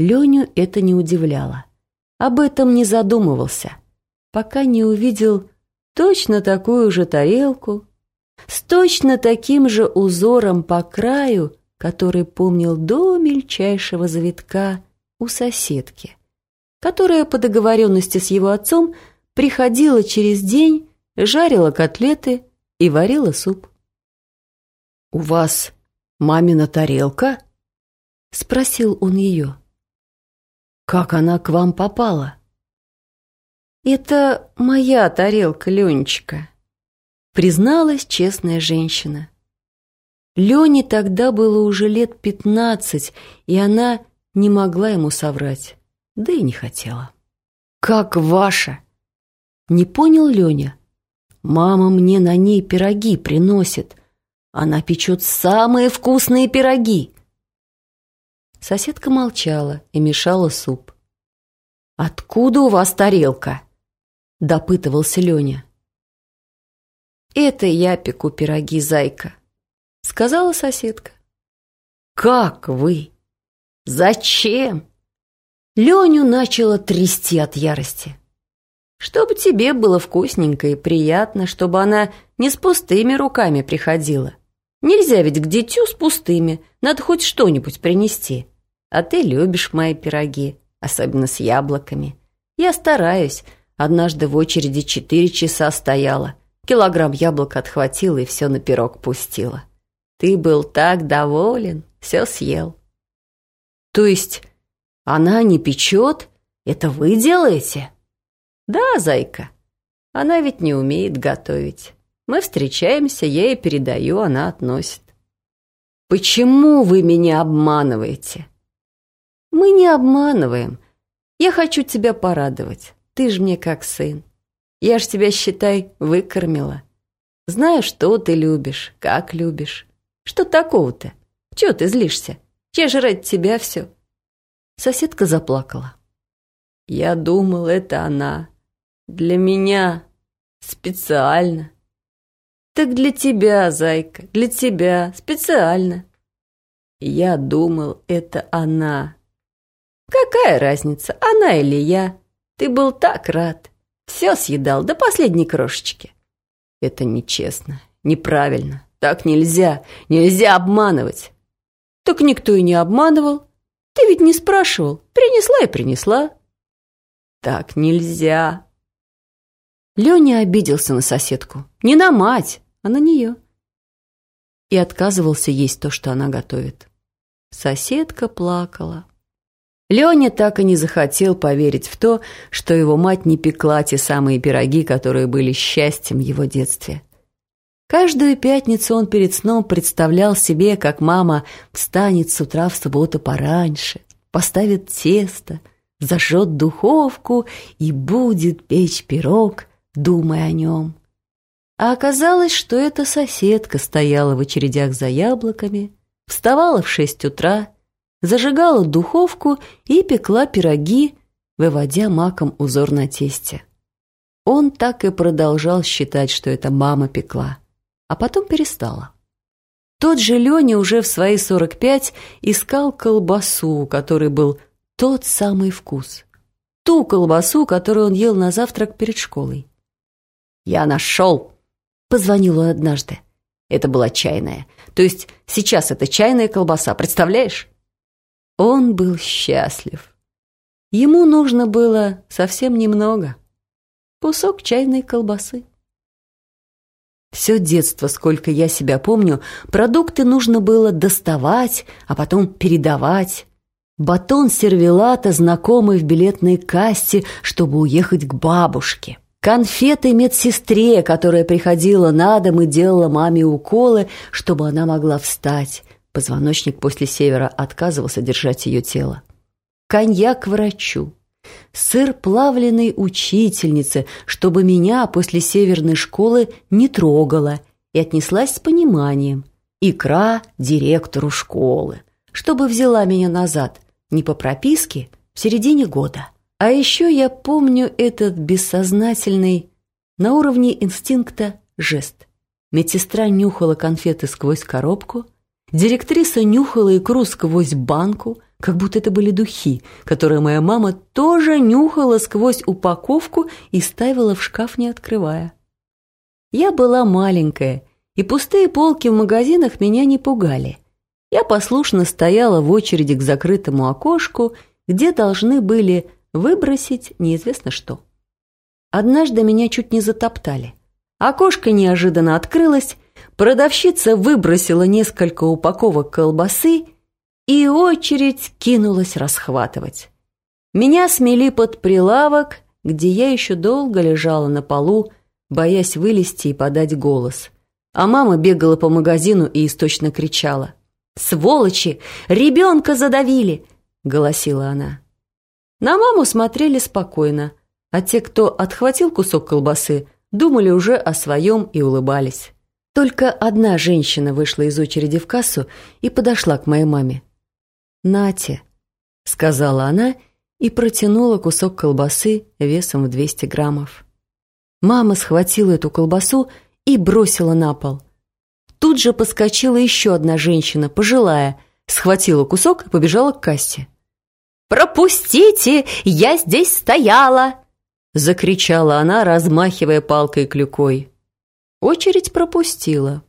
Леню это не удивляло. Об этом не задумывался, пока не увидел точно такую же тарелку с точно таким же узором по краю, который помнил до мельчайшего завитка у соседки, которая по договоренности с его отцом приходила через день, жарила котлеты и варила суп. «У вас мамина тарелка?» — спросил он ее. «Как она к вам попала?» «Это моя тарелка, Ленечка», — призналась честная женщина. Лене тогда было уже лет пятнадцать, и она не могла ему соврать, да и не хотела. «Как ваша?» Не понял Леня. «Мама мне на ней пироги приносит. Она печет самые вкусные пироги. Соседка молчала и мешала суп. «Откуда у вас тарелка?» — допытывался Леня. «Это я пеку пироги, зайка», — сказала соседка. «Как вы? Зачем?» Леню начала трясти от ярости. «Чтобы тебе было вкусненько и приятно, чтобы она не с пустыми руками приходила. Нельзя ведь к дитю с пустыми, надо хоть что-нибудь принести. А ты любишь мои пироги, особенно с яблоками. Я стараюсь. Однажды в очереди четыре часа стояла. Килограмм яблок отхватила и все на пирог пустила. Ты был так доволен, все съел. То есть она не печет? Это вы делаете? Да, зайка. Она ведь не умеет готовить. Мы встречаемся, я ей передаю, она относит. Почему вы меня обманываете? Мы не обманываем. Я хочу тебя порадовать. Ты ж мне как сын. Я ж тебя, считай, выкормила. Знаю, что ты любишь, как любишь. Что такого-то? Чего ты злишься? Я же ради тебя все. Соседка заплакала. Я думал, это она. Для меня. Специально. Так для тебя, зайка, для тебя. Специально. Я думал, это она. Какая разница, она или я? Ты был так рад. Все съедал до последней крошечки. Это нечестно, неправильно. Так нельзя, нельзя обманывать. Так никто и не обманывал. Ты ведь не спрашивал. Принесла и принесла. Так нельзя. Леня обиделся на соседку. Не на мать, а на нее. И отказывался есть то, что она готовит. Соседка плакала. Леня так и не захотел поверить в то, что его мать не пекла те самые пироги, которые были счастьем в его детстве. Каждую пятницу он перед сном представлял себе, как мама встанет с утра в субботу пораньше, поставит тесто, зажжет духовку и будет печь пирог, думая о нем. А оказалось, что эта соседка стояла в очередях за яблоками, вставала в шесть утра, зажигала духовку и пекла пироги, выводя маком узор на тесте. Он так и продолжал считать, что это мама пекла, а потом перестала. Тот же Леня уже в свои сорок пять искал колбасу, который был тот самый вкус. Ту колбасу, которую он ел на завтрак перед школой. «Я нашел!» — позвонил он однажды. Это была чайная. То есть сейчас это чайная колбаса, представляешь? Он был счастлив. Ему нужно было совсем немного. Кусок чайной колбасы. Все детство, сколько я себя помню, продукты нужно было доставать, а потом передавать. Батон сервелата, знакомый в билетной кассе, чтобы уехать к бабушке. Конфеты медсестре, которая приходила на дом и делала маме уколы, чтобы она могла встать. Позвоночник после севера отказывался держать ее тело. Коньяк врачу. Сыр плавленой учительнице, чтобы меня после северной школы не трогала и отнеслась с пониманием. Икра директору школы, чтобы взяла меня назад, не по прописке, в середине года. А еще я помню этот бессознательный, на уровне инстинкта, жест. Медсестра нюхала конфеты сквозь коробку – Директриса нюхала икру сквозь банку, как будто это были духи, которые моя мама тоже нюхала сквозь упаковку и ставила в шкаф, не открывая. Я была маленькая, и пустые полки в магазинах меня не пугали. Я послушно стояла в очереди к закрытому окошку, где должны были выбросить неизвестно что. Однажды меня чуть не затоптали. Окошко неожиданно открылось, продавщица выбросила несколько упаковок колбасы, и очередь кинулась расхватывать. Меня смели под прилавок, где я еще долго лежала на полу, боясь вылезти и подать голос. А мама бегала по магазину и источно кричала. «Сволочи! Ребенка задавили!» — голосила она. На маму смотрели спокойно, а те, кто отхватил кусок колбасы, думали уже о своем и улыбались. Только одна женщина вышла из очереди в кассу и подошла к моей маме. «Нате», — сказала она и протянула кусок колбасы весом в 200 граммов. Мама схватила эту колбасу и бросила на пол. Тут же поскочила еще одна женщина, пожилая, схватила кусок и побежала к кассе. «Пропустите! Я здесь стояла!» Закричала она, размахивая палкой-клюкой. Очередь пропустила.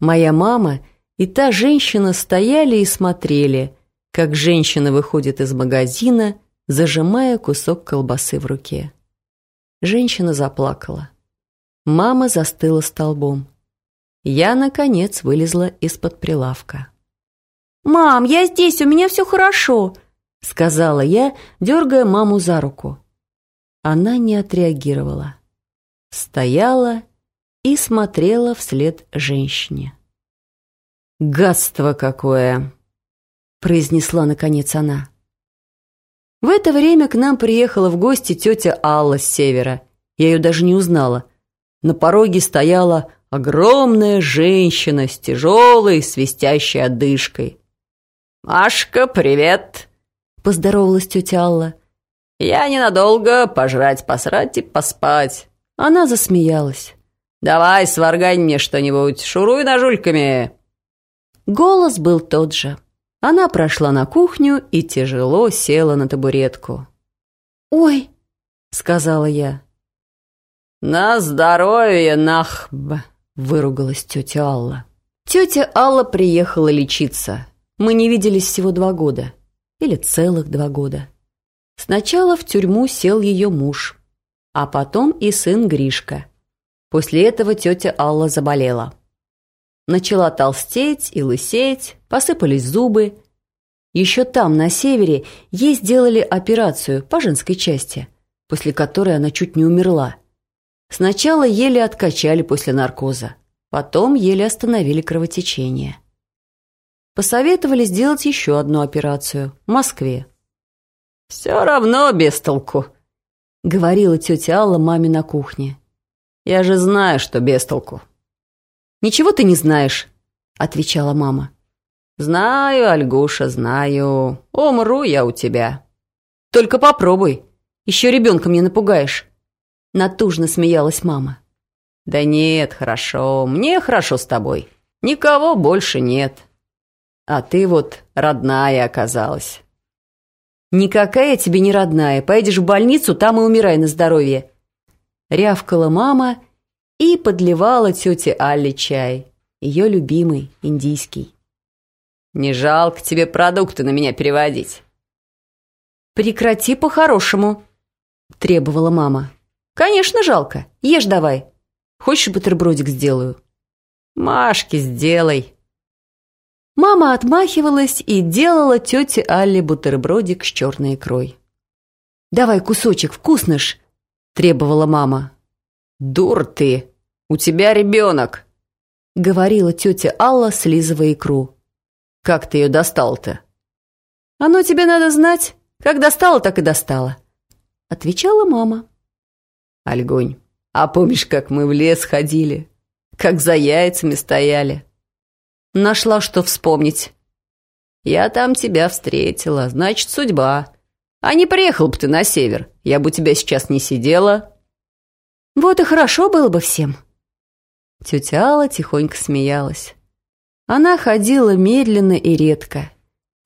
Моя мама и та женщина стояли и смотрели, как женщина выходит из магазина, зажимая кусок колбасы в руке. Женщина заплакала. Мама застыла столбом. Я, наконец, вылезла из-под прилавка. «Мам, я здесь, у меня все хорошо», — сказала я, дергая маму за руку. Она не отреагировала. Стояла и смотрела вслед женщине. «Гадство какое!» — произнесла наконец она. В это время к нам приехала в гости тетя Алла с севера. Я ее даже не узнала. На пороге стояла огромная женщина с тяжелой свистящей одышкой. «Машка, привет!» — поздоровалась тетя Алла. «Я ненадолго пожрать, посрать и поспать». Она засмеялась. «Давай, сваргань мне что-нибудь, шуруй ножульками». Голос был тот же. Она прошла на кухню и тяжело села на табуретку. «Ой!» — сказала я. «На здоровье, нахб!» — выругалась тетя Алла. Тетя Алла приехала лечиться. Мы не виделись всего два года. Или целых два года. Сначала в тюрьму сел ее муж, а потом и сын Гришка. После этого тетя Алла заболела. Начала толстеть и лысеть, посыпались зубы. Еще там, на севере, ей сделали операцию по женской части, после которой она чуть не умерла. Сначала еле откачали после наркоза, потом еле остановили кровотечение. Посоветовали сделать еще одну операцию в Москве. «Все равно без толку», — говорила тетя Алла маме на кухне. «Я же знаю, что без толку». «Ничего ты не знаешь», — отвечала мама. «Знаю, Альгуша, знаю. Умру я у тебя». «Только попробуй. Еще ребенка мне напугаешь». Натужно смеялась мама. «Да нет, хорошо. Мне хорошо с тобой. Никого больше нет. А ты вот родная оказалась». «Никакая тебе не родная. Поедешь в больницу, там и умирай на здоровье». Рявкала мама и подливала тете Алле чай. Ее любимый, индийский. «Не жалко тебе продукты на меня переводить?» «Прекрати по-хорошему», — требовала мама. «Конечно, жалко. Ешь давай. Хочешь, бутербродик сделаю?» «Машке сделай», Мама отмахивалась и делала тете Алле бутербродик с черной икрой. «Давай кусочек, вкусно ж!» – требовала мама. «Дур ты! У тебя ребенок!» – говорила тетя Алла, слизывая икру. «Как ты ее достал-то?» «Оно тебе надо знать. Как достала, так и достала», – отвечала мама. «Альгонь, а помнишь, как мы в лес ходили? Как за яйцами стояли?» Нашла, что вспомнить. Я там тебя встретила, значит, судьба. А не приехал бы ты на север, я бы у тебя сейчас не сидела. Вот и хорошо было бы всем. Тетя Алла тихонько смеялась. Она ходила медленно и редко.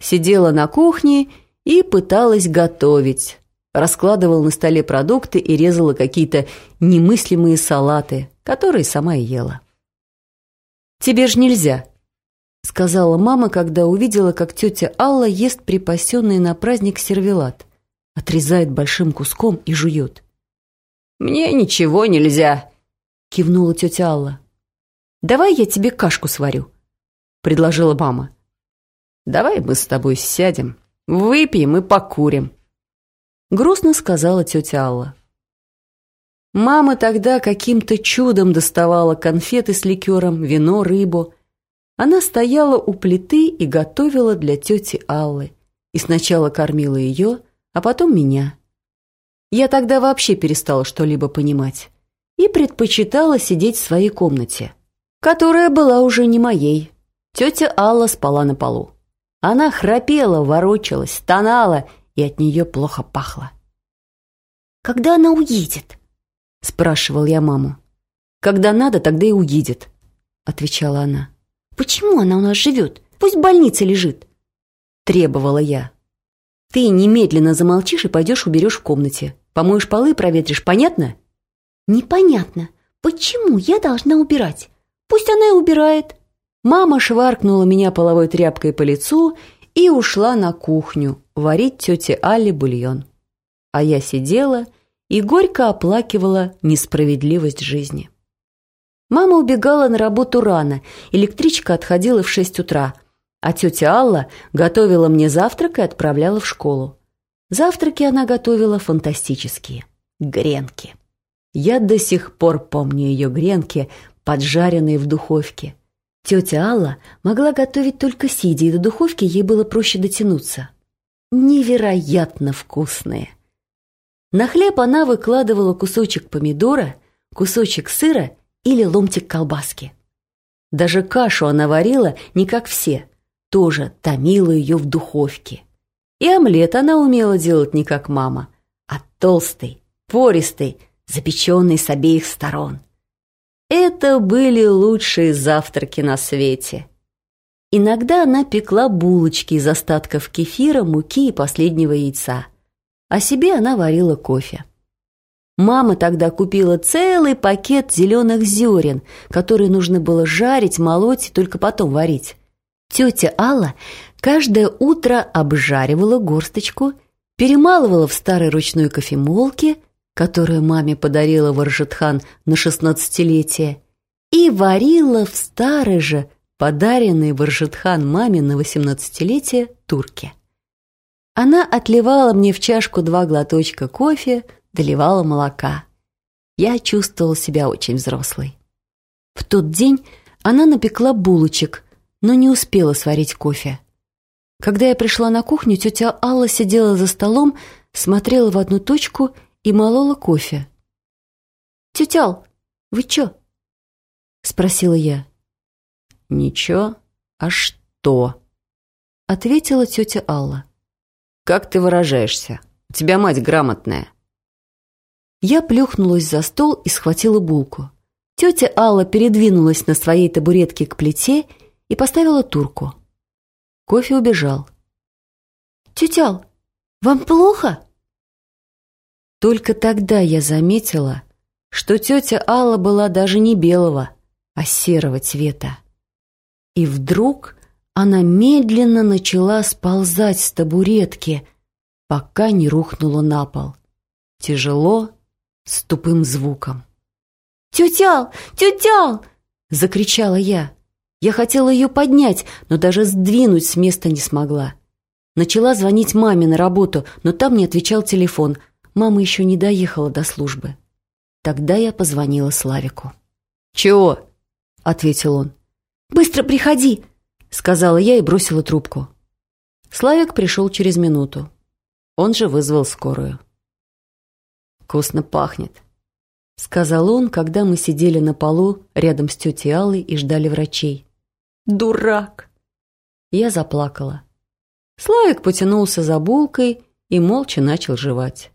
Сидела на кухне и пыталась готовить. Раскладывала на столе продукты и резала какие-то немыслимые салаты, которые сама и ела. «Тебе ж нельзя», — сказала мама, когда увидела, как тетя Алла ест припасенный на праздник сервелат. Отрезает большим куском и жует. «Мне ничего нельзя», — кивнула тетя Алла. «Давай я тебе кашку сварю», — предложила мама. «Давай мы с тобой сядем, выпьем и покурим», — грустно сказала тетя Алла. Мама тогда каким-то чудом доставала конфеты с ликером, вино, рыбу. Она стояла у плиты и готовила для тети Аллы. И сначала кормила ее, а потом меня. Я тогда вообще перестала что-либо понимать и предпочитала сидеть в своей комнате, которая была уже не моей. Тетя Алла спала на полу. Она храпела, ворочалась, стонала, и от нее плохо пахло. «Когда она уедет?» — спрашивал я маму. «Когда надо, тогда и уедет», — отвечала она. «Почему она у нас живет? Пусть в больнице лежит», — требовала я. «Ты немедленно замолчишь и пойдешь уберешь в комнате. Помоешь полы, проветришь, понятно?» «Непонятно. Почему я должна убирать? Пусть она и убирает». Мама шваркнула меня половой тряпкой по лицу и ушла на кухню варить тете Алле бульон. А я сидела и горько оплакивала несправедливость жизни. Мама убегала на работу рано, электричка отходила в шесть утра, а тетя Алла готовила мне завтрак и отправляла в школу. Завтраки она готовила фантастические. Гренки. Я до сих пор помню ее гренки, поджаренные в духовке. Тетя Алла могла готовить только сидя, и до духовки ей было проще дотянуться. Невероятно вкусные. На хлеб она выкладывала кусочек помидора, кусочек сыра или ломтик колбаски. Даже кашу она варила не как все, тоже томила ее в духовке. И омлет она умела делать не как мама, а толстый, пористый, запеченный с обеих сторон. Это были лучшие завтраки на свете. Иногда она пекла булочки из остатков кефира, муки и последнего яйца – а себе она варила кофе. Мама тогда купила целый пакет зеленых зерен, которые нужно было жарить, молоть и только потом варить. Тетя Алла каждое утро обжаривала горсточку, перемалывала в старой ручной кофемолке, которую маме подарила Варжетхан на шестнадцатилетие, и варила в старой же, подаренной Варжетхан маме на восемнадцатилетие, турке. Она отливала мне в чашку два глоточка кофе, доливала молока. Я чувствовала себя очень взрослой. В тот день она напекла булочек, но не успела сварить кофе. Когда я пришла на кухню, тетя Алла сидела за столом, смотрела в одну точку и молола кофе. «Тетя Ал, вы чё?» — спросила я. «Ничего, а что?» — ответила тетя Алла. Как ты выражаешься? У тебя мать грамотная». Я плюхнулась за стол и схватила булку. Тетя Алла передвинулась на своей табуретке к плите и поставила турку. Кофе убежал. «Тетя Ал, вам плохо?» Только тогда я заметила, что тетя Алла была даже не белого, а серого цвета. И вдруг она медленно начала сползать с табуретки, пока не рухнула на пол. Тяжело, с тупым звуком. «Тетял! Тетял!» — закричала я. Я хотела ее поднять, но даже сдвинуть с места не смогла. Начала звонить маме на работу, но там не отвечал телефон. Мама еще не доехала до службы. Тогда я позвонила Славику. «Чего?» — ответил он. «Быстро приходи!» — сказала я и бросила трубку. Славик пришел через минуту. Он же вызвал скорую. «Вкусно пахнет», — сказал он, когда мы сидели на полу рядом с тетей Аллой и ждали врачей. «Дурак!» Я заплакала. Славик потянулся за булкой и молча начал жевать.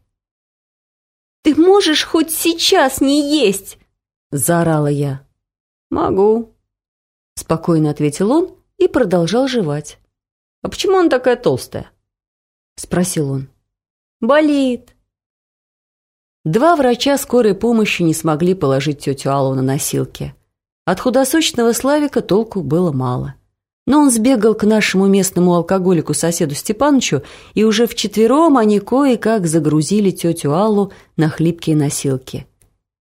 «Ты можешь хоть сейчас не есть!» — заорала я. «Могу», — спокойно ответил он и продолжал жевать. «А почему она такая толстая?» — спросил он. «Болит». Два врача скорой помощи не смогли положить тетю Аллу на носилки. От худосочного Славика толку было мало. Но он сбегал к нашему местному алкоголику-соседу Степанычу, и уже вчетвером они кое-как загрузили тетю Аллу на хлипкие носилки.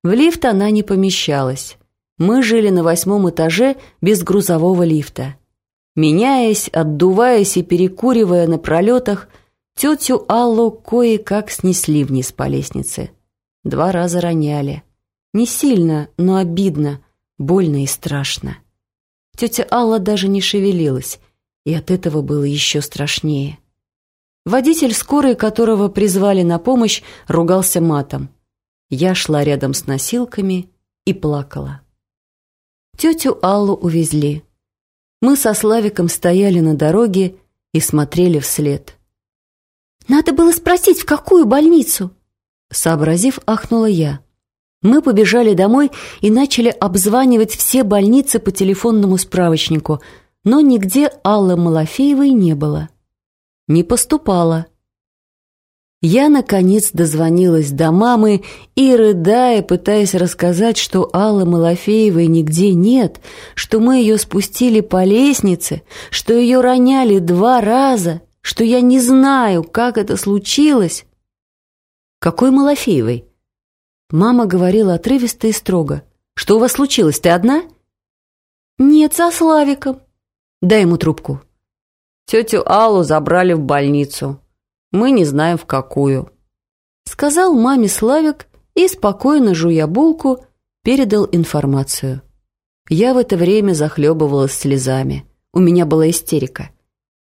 В лифт она не помещалась. Мы жили на восьмом этаже без грузового лифта. Меняясь, отдуваясь и перекуривая на пролетах, тетю Аллу кое-как снесли вниз по лестнице. Два раза роняли. Не сильно, но обидно, больно и страшно. Тетя Алла даже не шевелилась, и от этого было еще страшнее. Водитель скорой, которого призвали на помощь, ругался матом. Я шла рядом с носилками и плакала. Тетю Аллу увезли. Мы со Славиком стояли на дороге и смотрели вслед. «Надо было спросить, в какую больницу?» Сообразив, ахнула я. Мы побежали домой и начали обзванивать все больницы по телефонному справочнику, но нигде Аллы Малафеевой не было. Не поступала. Я, наконец, дозвонилась до мамы и, рыдая, пытаясь рассказать, что Аллы Малафеевой нигде нет, что мы ее спустили по лестнице, что ее роняли два раза, что я не знаю, как это случилось, «Какой Малафеевой?» Мама говорила отрывисто и строго. «Что у вас случилось? Ты одна?» «Нет, со Славиком». «Дай ему трубку». «Тетю Аллу забрали в больницу. Мы не знаем, в какую». Сказал маме Славик и, спокойно жуя булку, передал информацию. Я в это время захлебывалась слезами. У меня была истерика.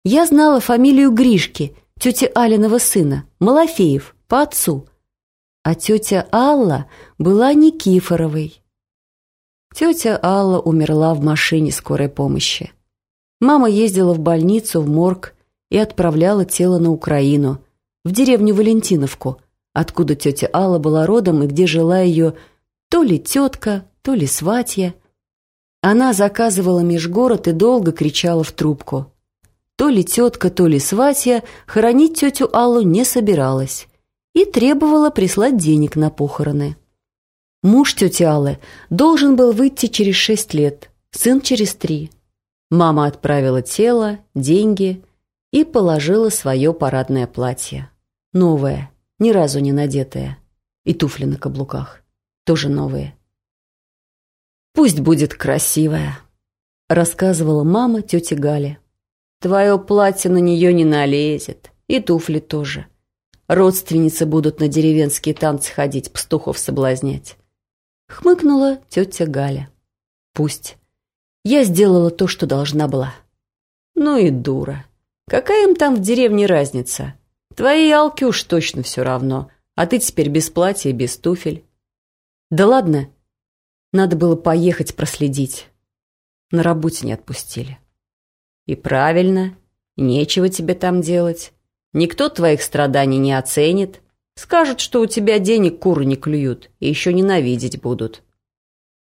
Я знала фамилию Гришки, тети Алиного сына, Малафеев по отцу, а тетя Алла была Никифоровой. Тетя Алла умерла в машине скорой помощи. Мама ездила в больницу, в морг и отправляла тело на Украину, в деревню Валентиновку, откуда тетя Алла была родом и где жила ее то ли тетка, то ли сватья. Она заказывала межгород и долго кричала в трубку. То ли тетка, то ли сватья хоронить тетю Аллу не собиралась и требовала прислать денег на похороны. Муж тети Аллы должен был выйти через шесть лет, сын через три. Мама отправила тело, деньги и положила свое парадное платье. Новое, ни разу не надетое. И туфли на каблуках, тоже новые. «Пусть будет красивая», — рассказывала мама тете Гале. «Твое платье на нее не налезет, и туфли тоже. Родственницы будут на деревенские танцы ходить, пастухов соблазнять. Хмыкнула тетя Галя. Пусть. Я сделала то, что должна была. Ну и дура. Какая им там в деревне разница? Твоей Алке уж точно все равно, а ты теперь без платья и без туфель. Да ладно, надо было поехать проследить. На работе не отпустили. И правильно, нечего тебе там делать. Никто твоих страданий не оценит. Скажут, что у тебя денег куры не клюют, и еще ненавидеть будут.